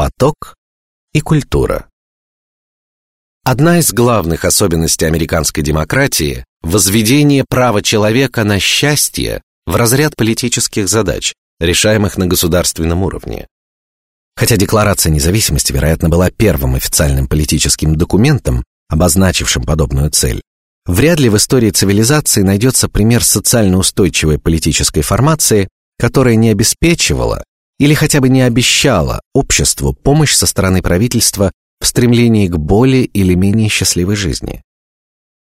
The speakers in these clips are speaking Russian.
поток и культура. Одна из главных особенностей американской демократии – возведение права человека на счастье в разряд политических задач, решаемых на государственном уровне. Хотя Декларация независимости, вероятно, была первым официальным политическим документом, обозначившим подобную цель, вряд ли в истории цивилизации найдется пример социально устойчивой политической формации, которая не обеспечивала или хотя бы не обещала обществу помощь со стороны правительства в стремлении к более или менее счастливой жизни.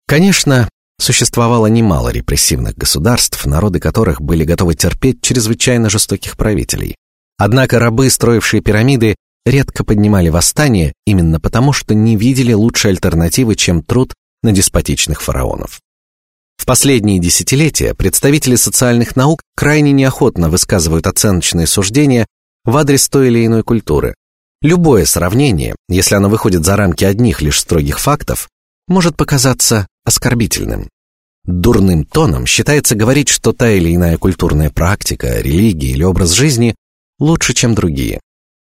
Конечно, существовало немало репрессивных государств, народы которых были готовы терпеть чрезвычайно жестоких правителей. Однако рабы, строившие пирамиды, редко поднимали восстание именно потому, что не видели лучшей альтернативы, чем труд на деспотичных фараонов. В последние десятилетия представители социальных наук крайне неохотно высказывают оценочные суждения в адрес той или иной культуры. Любое сравнение, если оно выходит за рамки одних лишь строгих фактов, может показаться оскорбительным. Дурным тоном считается говорить, что та или иная культурная практика, религия или образ жизни лучше, чем другие.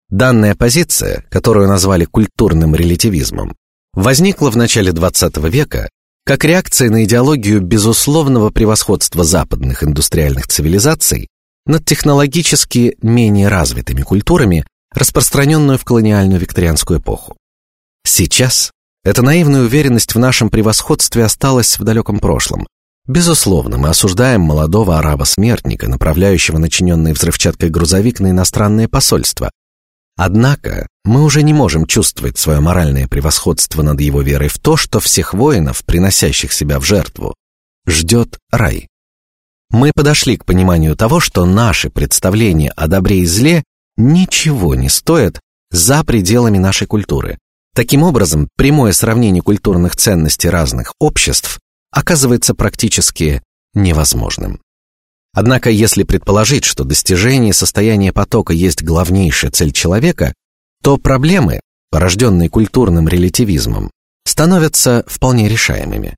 Данная позиция, которую назвали культурным релятивизмом, возникла в начале XX века как реакция на идеологию безусловного превосходства западных индустриальных цивилизаций над технологически менее развитыми культурами, распространенную в колониальную викторианскую эпоху. Сейчас эта наивная уверенность в нашем превосходстве осталась в далеком прошлом. Безусловно, мы осуждаем молодого араба-смертника, направляющего начиненный взрывчаткой грузовик на иностранное посольство, Однако мы уже не можем чувствовать свое моральное превосходство над его верой в то, что всех воинов, приносящих себя в жертву, ждет рай. Мы подошли к пониманию того, что наши представления о добре и зле ничего не стоят за пределами нашей культуры. Таким образом, прямое сравнение культурных ценностей разных обществ оказывается практически невозможным. Однако, если предположить, что достижение состояния потока есть главнейшая цель человека, то проблемы, порожденные культурным релятивизмом, становятся вполне решаемыми.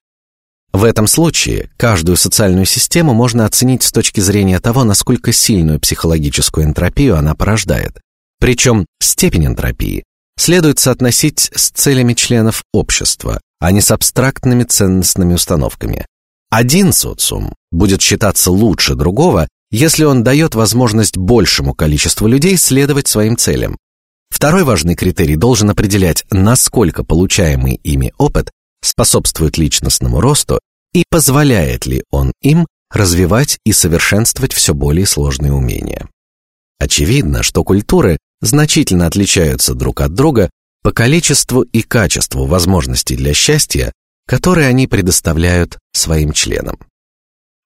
В этом случае каждую социальную систему можно оценить с точки зрения того, насколько сильную психологическую энтропию она порождает. Причем степень энтропии следует соотносить с целями членов общества, а не с абстрактными ценностными установками. Один социум будет считаться лучше другого, если он дает возможность большему количеству людей следовать своим целям. Второй важный критерий должен определять, насколько получаемый ими опыт способствует личностному росту и позволяет ли он им развивать и совершенствовать все более сложные умения. Очевидно, что культуры значительно отличаются друг от друга по количеству и качеству возможностей для счастья, которые они предоставляют своим членам.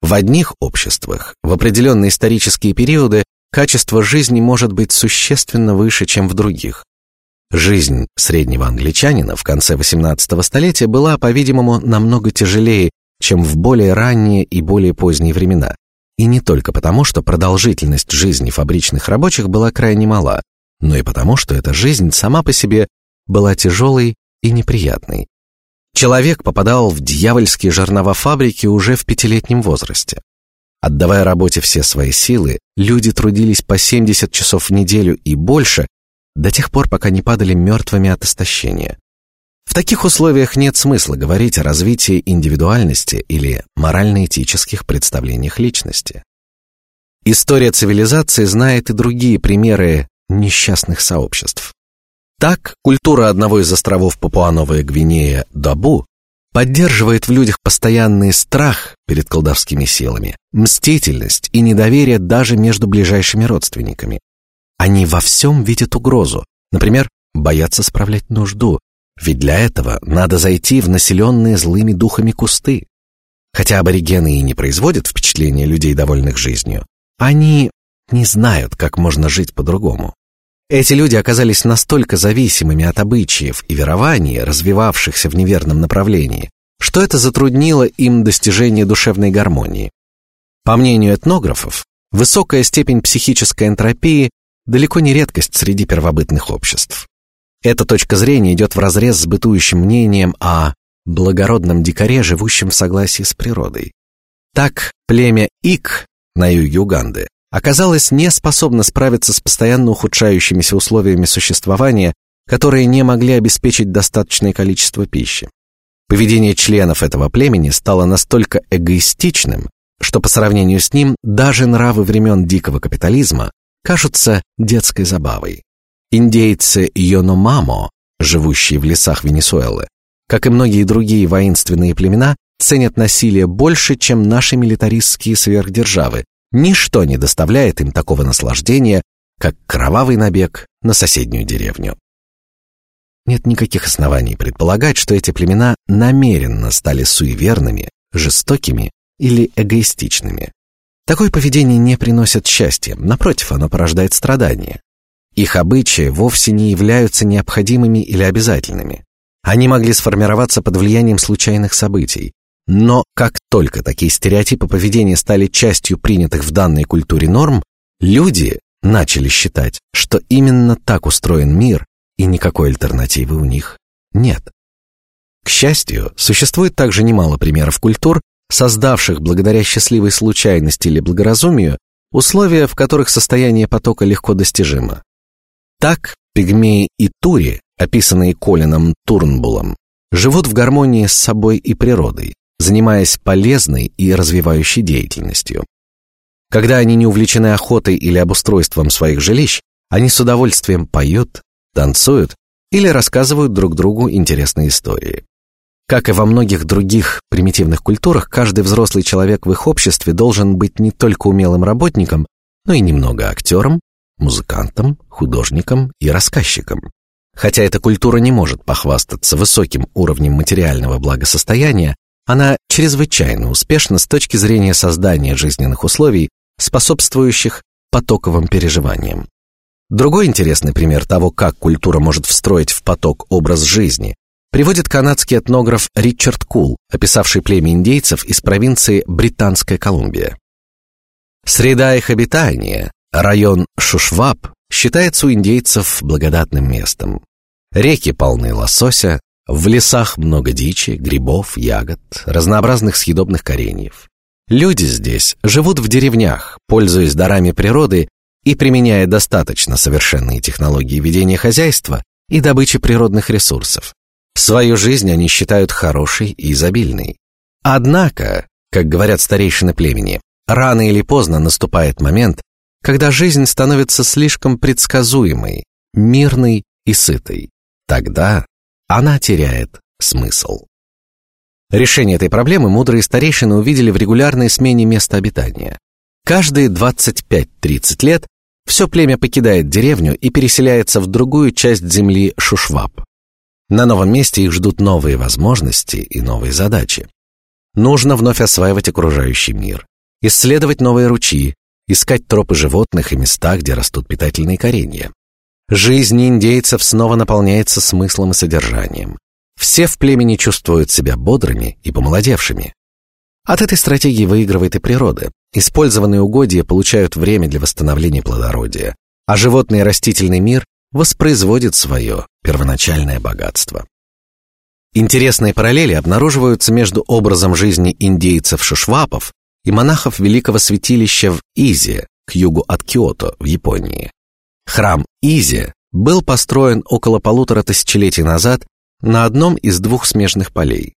В одних обществах в определенные исторические периоды качество жизни может быть существенно выше, чем в других. Жизнь среднего англичанина в конце XVIII столетия была, по-видимому, намного тяжелее, чем в более ранние и более поздние времена. И не только потому, что продолжительность жизни фабричных рабочих была крайне мала, но и потому, что эта жизнь сама по себе была тяжелой и неприятной. Человек попадал в дьявольские жернова фабрики уже в пятилетнем возрасте. Отдавая работе все свои силы, люди трудились по 70 часов в неделю и больше до тех пор, пока не падали мертвыми от истощения. В таких условиях нет смысла говорить о развитии индивидуальности или морально-этических представлениях личности. История цивилизации знает и другие примеры несчастных сообществ. Так, культура одного из островов Папуа-Новая Гвинея, Дабу, поддерживает в людях постоянный страх перед колдовскими силами, мстительность и недоверие даже между ближайшими родственниками. Они во всем видят угрозу, например, боятся справлять нужду, ведь для этого надо зайти в населенные злыми духами кусты. Хотя аборигены и не производят впечатления людей, довольных жизнью, они не знают, как можно жить по-другому. Эти люди оказались настолько зависимыми от обычаев и верований, развивавшихся в неверном направлении, что это затруднило им достижение душевной гармонии. По мнению этнографов, высокая степень психической энтропии далеко не редкость среди первобытных обществ. Эта точка зрения идет вразрез с бытующим мнением о благородном дикаре, живущем в согласии с природой. Так племя Ик на юге Уганды оказалась не способна справиться с постоянно ухудшающимися условиями существования, которые не могли обеспечить достаточное количество пищи. Поведение членов этого племени стало настолько эгоистичным, что по сравнению с ним даже нравы времен дикого капитализма кажутся детской забавой. Индейцы Йономамо, живущие в лесах Венесуэлы, как и многие другие воинственные племена, ценят насилие больше, чем наши милитаристские сверхдержавы. Ничто не доставляет им такого наслаждения, как кровавый набег на соседнюю деревню. Нет никаких оснований предполагать, что эти племена намеренно стали суеверными, жестокими или эгоистичными. Такое поведение не приносит счастья, напротив, оно порождает страдания. Их обычаи вовсе не являются необходимыми или обязательными. Они могли сформироваться под влиянием случайных событий. Но как только такие стереотипы поведения стали частью принятых в данной культуре норм, люди начали считать, что именно так устроен мир, и никакой альтернативы у них нет. К счастью, существует также немало примеров культур, создавших благодаря счастливой случайности или благоразумию условия, в которых состояние потока легко достижимо. Так пигмеи и тури, описанные Колином Турнбулом, живут в гармонии с собой и природой, занимаясь полезной и развивающей деятельностью. Когда они не увлечены охотой или обустройством своих жилищ, они с удовольствием поют, танцуют или рассказывают друг другу интересные истории. Как и во многих других примитивных культурах, каждый взрослый человек в их обществе должен быть не только умелым работником, но и немного актером, музыкантом, художником и рассказчиком. Хотя эта культура не может похвастаться высоким уровнем материального благосостояния, она чрезвычайно успешна с точки зрения создания жизненных условий, способствующих потоковым переживаниям. Другой интересный пример того, как культура может встроить в поток образ жизни, приводит канадский этнограф Ричард Кул, описавший племя индейцев из провинции Британская Колумбия. Среда их обитания, район Шушваб, считается у индейцев благодатным местом. Реки полны лосося, в лесах много дичи, грибов, ягод, разнообразных съедобных кореньев. Люди здесь живут в деревнях, пользуясь дарами природы и применяя достаточно совершенные технологии ведения хозяйства и добычи природных ресурсов. Свою жизнь они считают хорошей и изобильной. Однако, как говорят старейшины племени, рано или поздно наступает момент, когда жизнь становится слишком предсказуемой, мирной и сытой. Тогда она теряет смысл. Решение этой проблемы мудрые старейшины увидели в регулярной смене места обитания. Каждые 25-30 лет все племя покидает деревню и переселяется в другую часть земли Шушваб. На новом месте их ждут новые возможности и новые задачи. Нужно вновь осваивать окружающий мир, исследовать новые ручьи, искать тропы животных и места, где растут питательные коренья. Жизнь индейцев снова наполняется смыслом и содержанием. Все в племени чувствуют себя бодрыми и помолодевшими. От этой стратегии выигрывает и природа. Использованные угодья получают время для восстановления плодородия, а животный и растительный мир воспроизводит свое первоначальное богатство. Интересные параллели обнаруживаются между образом жизни индейцев-шушвапов и монахов великого святилища в Изе, к югу от Киото, в Японии. Храм Изе был построен около полутора тысячелетий назад на одном из двух смежных полей.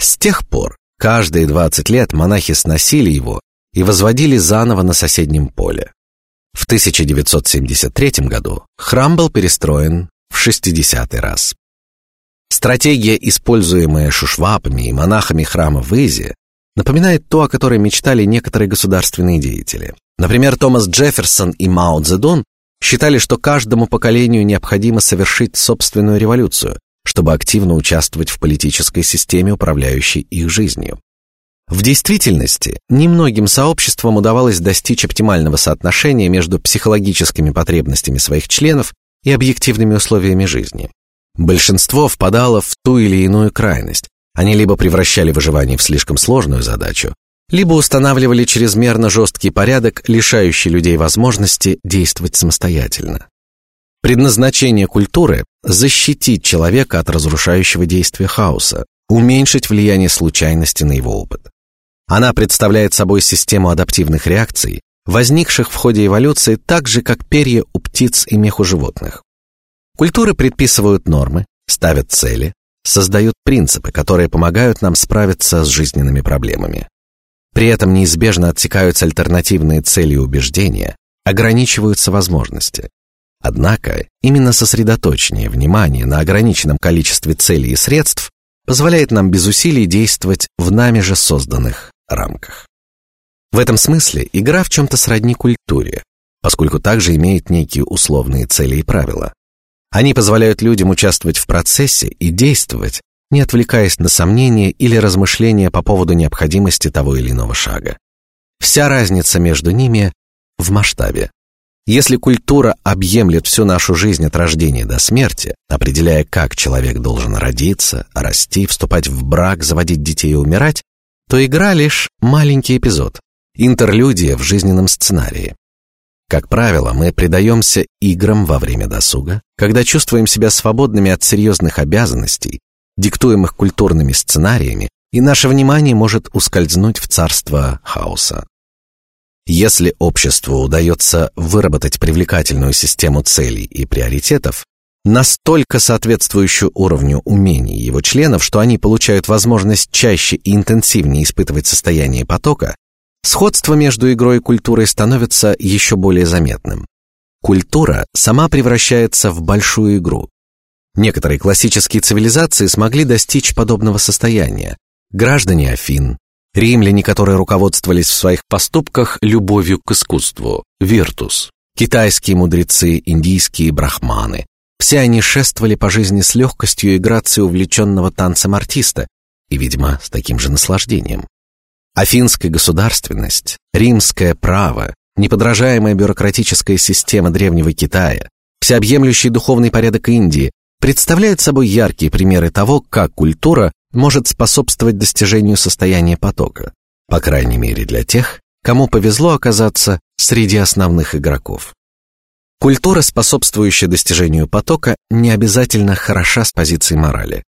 С тех пор Каждые 20 лет монахи сносили его и возводили заново на соседнем поле. В 1973 году храм был перестроен в 60 раз. Стратегия, используемая шушвапами и монахами храма в Изе, напоминает то, о которой мечтали некоторые государственные деятели. Например, Томас Джефферсон и Мао Цзэдун считали, что каждому поколению необходимо совершить собственную революцию, чтобы активно участвовать в политической системе, управляющей их жизнью. В действительности, немногим сообществам удавалось достичь оптимального соотношения между психологическими потребностями своих членов и объективными условиями жизни. Большинство впадало в ту или иную крайность. Они либо превращали выживание в слишком сложную задачу, либо устанавливали чрезмерно жесткий порядок, лишающий людей возможности действовать самостоятельно. Предназначение культуры – защитить человека от разрушающего действия хаоса, уменьшить влияние случайности на его опыт. Она представляет собой систему адаптивных реакций, возникших в ходе эволюции так же, как перья у птиц и мех у животных. Культуры предписывают нормы, ставят цели, создают принципы, которые помогают нам справиться с жизненными проблемами. При этом неизбежно отсекаются альтернативные цели и убеждения, ограничиваются возможности. Однако именно сосредоточение внимания на ограниченном количестве целей и средств позволяет нам без усилий действовать в нами же созданных рамках. В этом смысле игра в чем-то сродни культуре, поскольку также имеет некие условные цели и правила. Они позволяют людям участвовать в процессе и действовать, не отвлекаясь на сомнения или размышления по поводу необходимости того или иного шага. Вся разница между ними в масштабе. Если культура объемлет всю нашу жизнь от рождения до смерти, определяя, как человек должен родиться, расти, вступать в брак, заводить детей и умирать, то игра лишь маленький эпизод, интерлюдия в жизненном сценарии. Как правило, мы предаемся играм во время досуга, когда чувствуем себя свободными от серьезных обязанностей, диктуемых культурными сценариями, и наше внимание может ускользнуть в царство хаоса. Если обществу удается выработать привлекательную систему целей и приоритетов, настолько соответствующую уровню умений его членов, что они получают возможность чаще и интенсивнее испытывать состояние потока, сходство между игрой и культурой становится еще более заметным. Культура сама превращается в большую игру. Некоторые классические цивилизации смогли достичь подобного состояния. Граждане Афин, Римляне, которые руководствовались в своих поступках любовью к искусству, виртус, китайские мудрецы, индийские брахманы, все они шествовали по жизни с легкостью и грацией увлеченного танцем артиста, и, видимо, с таким же наслаждением. Афинская государственность, римское право, неподражаемая бюрократическая система древнего Китая, всеобъемлющий духовный порядок Индии представляют собой яркие примеры того, как культура может способствовать достижению состояния потока, по крайней мере для тех, кому повезло оказаться среди основных игроков. Культура, способствующая достижению потока, не обязательно хороша с позиции морали.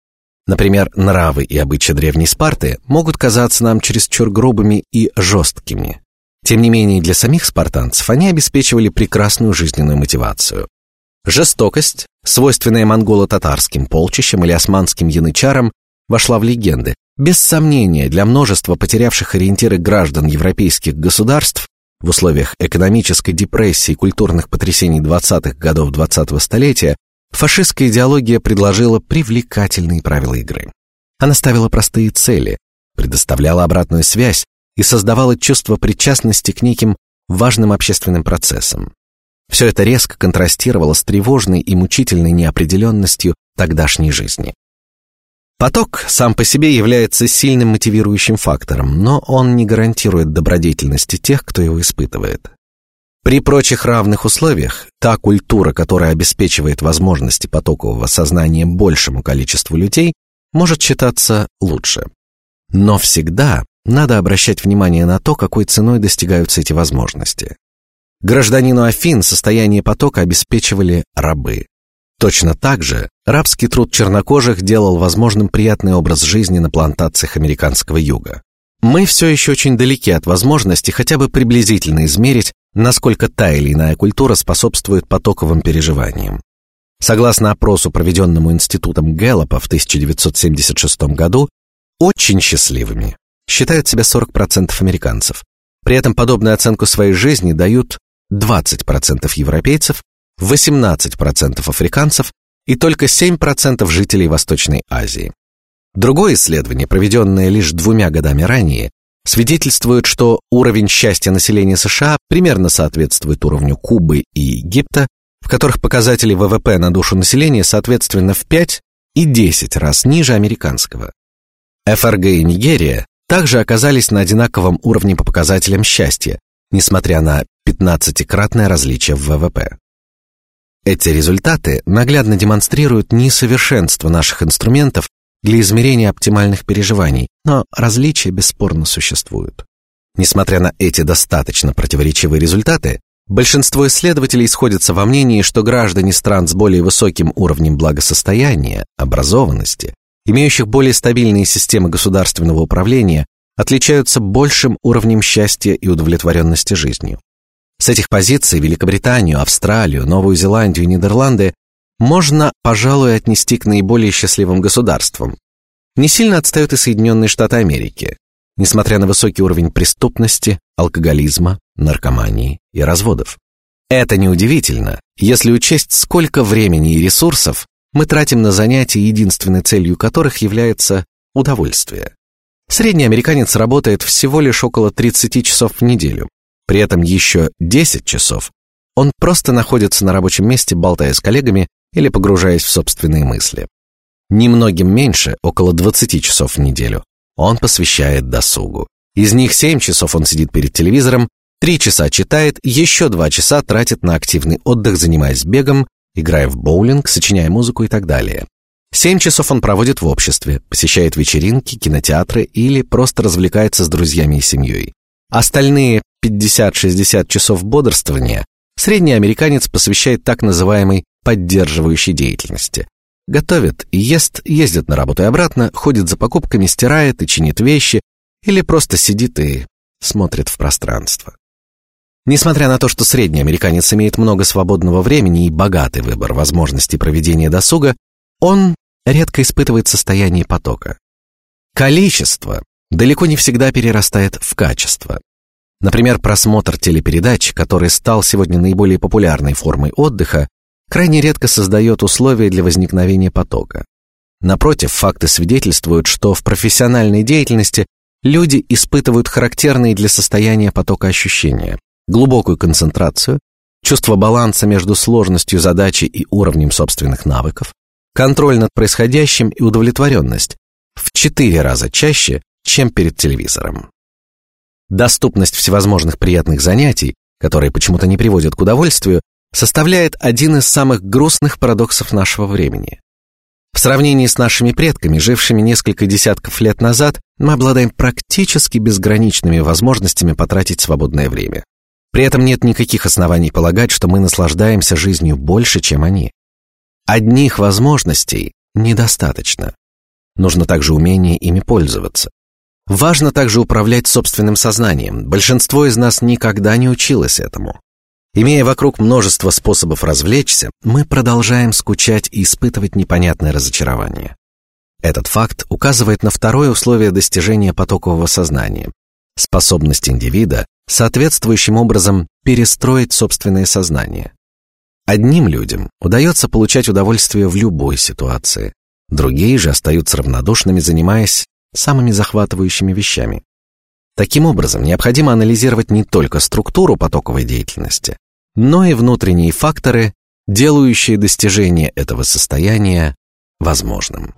Например, нравы и обычаи древней Спарты могут казаться нам чересчур грубыми и жесткими. Тем не менее, для самих спартанцев они обеспечивали прекрасную жизненную мотивацию. Жестокость, свойственная монголо-татарским полчищам или османским янычарам, вошла в легенды. Без сомнения, для множества потерявших ориентиры граждан европейских государств в условиях экономической депрессии и культурных потрясений 20-х годов 20-го столетия фашистская идеология предложила привлекательные правила игры. Она ставила простые цели, предоставляла обратную связь и создавала чувство причастности к неким важным общественным процессам. Все это резко контрастировало с тревожной и мучительной неопределенностью тогдашней жизни. Поток сам по себе является сильным мотивирующим фактором, но он не гарантирует добродетельности тех, кто его испытывает. При прочих равных условиях та культура, которая обеспечивает возможности потокового сознания большему количеству людей, может считаться лучше. Но всегда надо обращать внимание на то, какой ценой достигаются эти возможности. Гражданину Афин состояние потока обеспечивали рабы. Точно так же рабский труд чернокожих делал возможным приятный образ жизни на плантациях американского юга. Мы все еще очень далеки от возможности хотя бы приблизительно измерить, насколько та или иная культура способствует потоковым переживаниям. Согласно опросу, проведенному институтом Гэллопа в 1976 году, очень счастливыми считают себя 40% американцев. При этом подобную оценку своей жизни дают 20% европейцев 18% африканцев и только 7% жителей Восточной Азии. Другое исследование, проведенное лишь двумя годами ранее, свидетельствует, что уровень счастья населения США примерно соответствует уровню Кубы и Египта, в которых показатели ВВП на душу населения соответственно в 5 и 10 раз ниже американского. ФРГ и Нигерия также оказались на одинаковом уровне по показателям счастья, несмотря на 15-кратное различие в ВВП. Эти результаты наглядно демонстрируют несовершенство наших инструментов для измерения оптимальных переживаний, но различия бесспорно существуют. Несмотря на эти достаточно противоречивые результаты, большинство исследователей сходятся во мнении, что граждане стран с более высоким уровнем благосостояния, образованности, имеющих более стабильные системы государственного управления, отличаются большим уровнем счастья и удовлетворенности жизнью. С этих позиций Великобританию, Австралию, Новую Зеландию и Нидерланды можно, пожалуй, отнести к наиболее счастливым государствам. Не сильно отстают и Соединенные Штаты Америки, несмотря на высокий уровень преступности, алкоголизма, наркомании и разводов. Это неудивительно, если учесть, сколько времени и ресурсов мы тратим на занятия, единственной целью которых является удовольствие. Средний американец работает всего лишь около 30 часов в неделю. При этом еще 10 часов он просто находится на рабочем месте, болтая с коллегами или погружаясь в собственные мысли. Немногим меньше, около 20 часов в неделю, он посвящает досугу. Из них 7 часов он сидит перед телевизором, Три часа читает, еще два часа тратит на активный отдых, занимаясь бегом, играя в боулинг, сочиняя музыку и так далее. Семь часов он проводит в обществе, посещает вечеринки, кинотеатры или просто развлекается с друзьями и семьей. Остальные 50-60 часов бодрствования средний американец посвящает так называемой поддерживающей деятельности. Готовит ест, ездит на работу и обратно, ходит за покупками, стирает и чинит вещи или просто сидит и смотрит в пространство. Несмотря на то, что средний американец имеет много свободного времени и богатый выбор возможностей проведения досуга, он редко испытывает состояние потока. Количество далеко не всегда перерастает в качество. Например, просмотр телепередач, который стал сегодня наиболее популярной формой отдыха, крайне редко создает условия для возникновения потока. Напротив, факты свидетельствуют, что в профессиональной деятельности люди испытывают характерные для состояния потока ощущения, глубокую концентрацию, чувство баланса между сложностью задачи и уровнем собственных навыков, контроль над происходящим и удовлетворенность в четыре раза чаще, чем перед телевизором. Доступность всевозможных приятных занятий, которые почему-то не приводят к удовольствию, составляет один из самых грустных парадоксов нашего времени. В сравнении с нашими предками, жившими несколько десятков лет назад, мы обладаем практически безграничными возможностями потратить свободное время. При этом нет никаких оснований полагать, что мы наслаждаемся жизнью больше, чем они. Одних возможностей недостаточно. Нужно также умение ими пользоваться. Важно также управлять собственным сознанием. Большинство из нас никогда не училось этому. Имея вокруг множество способов развлечься, мы продолжаем скучать и испытывать непонятное разочарование. Этот факт указывает на второе условие достижения потокового сознания способность индивида соответствующим образом перестроить собственное сознание. Одним людям удается получать удовольствие в любой ситуации, другие же остаются равнодушными, занимаясь самыми захватывающими вещами. Таким образом, необходимо анализировать не только структуру потоковой деятельности, но и внутренние факторы, делающие достижение этого состояния возможным.